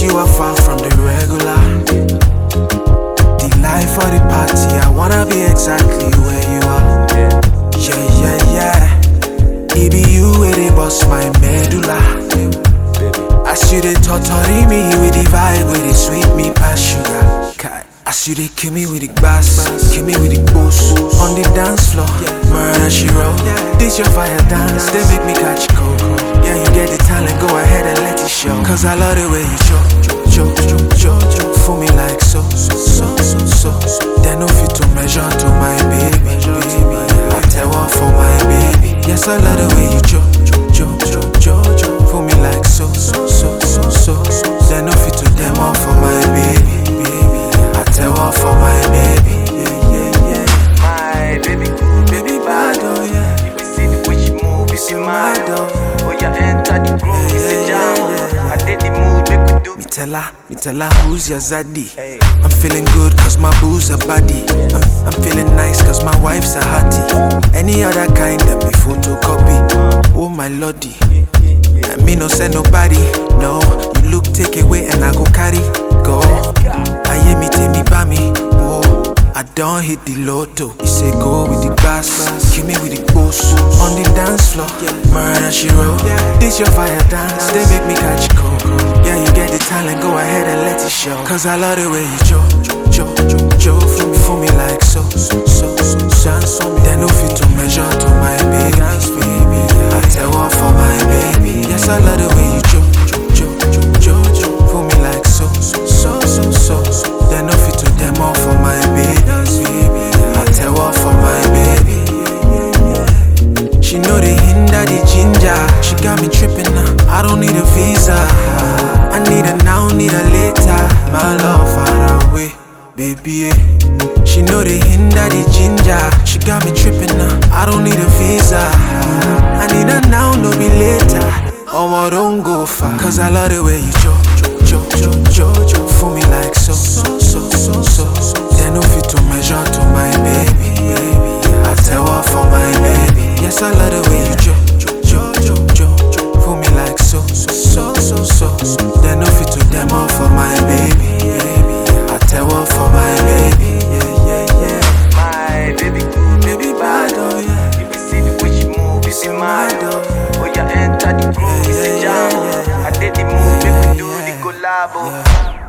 You are far from the regular. The life of the party, I wanna be exactly where you are. Yeah, yeah, yeah. It be you where they bust my medulla. I see they totori me with the vibe, with the sweet me past sugar. I see they kill me with the bass, kill me with the boost On the dance floor, murder she roll This your fire dance, they make me catch cold Yeah, you get the talent, go ahead and let it show Cause I love the way you choke choke, choke, choke. Fool me like so, so, so, so, so. They no fit to measure to my baby, baby. I tell one for my baby. Yes, I love the way you choke, choke, choke, choke, choke. Fool me like so, so, so, so, so. They no fit to them all for my baby, baby. I tell one for my baby, yeah, yeah, yeah. My baby, Baby bad, oh yeah. you see the way move, it's in my Mad, oh yeah. Enter the groove, it's a jam. Tell her, me tell her who's your zaddy. I'm feeling good cause my boo's a body. I'm, I'm feeling nice cause my wife's a hottie. Any other kind of me photocopy. Oh my lordy. And me no send nobody. No, you look take away and I go carry. Go. I hear me take me by me. I don't hit the lotto. You say go with the bass, kill me with the boost on the dance floor. Murder she roll. This your fire dance, they make me catch cold. Yeah, you get the talent, go ahead and let it show. Cause I love the way you joke, joke, joke, joke. Fool me, fool me like so, so, so, so, so. They no fit to measure to my don't need a visa. I need a now, need her later. My love far away, baby. eh. She know they hinder the ginger. She got me tripping now. I don't need a visa. I need a now, no be later. Oh, I don't go far. Cause I love the way you joke, They no fit to them all for my baby. I tell her for my baby, yeah, yeah, yeah. My baby, Baby bad, oh, oh yeah. you see the way she move, it's in my Mad, oh yeah. Oh, yeah, enter the groove, it's a Yeah, yeah, jam. Oh. yeah, yeah. I did the move, make we do the collabo. Oh. Yeah.